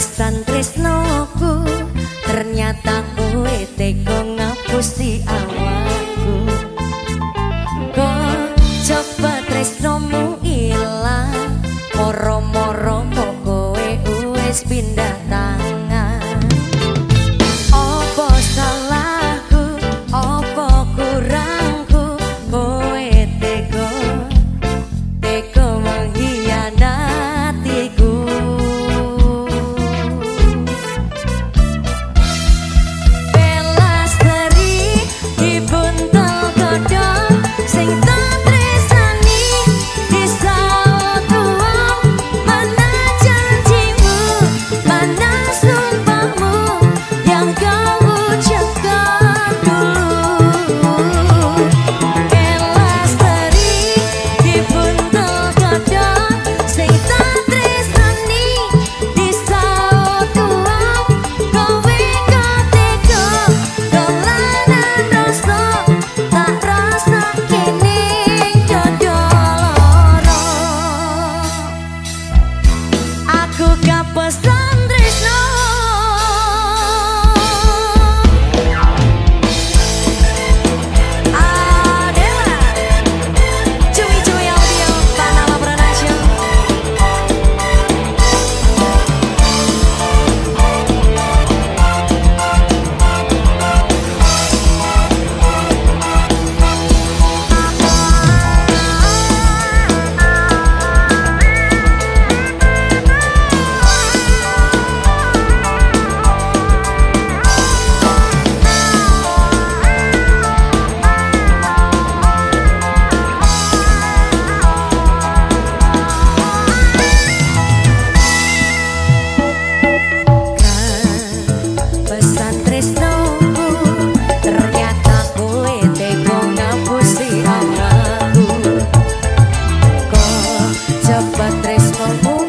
Pesan tresnoku Ternyata kowe ngapus ngapusi awal. Patrese com amor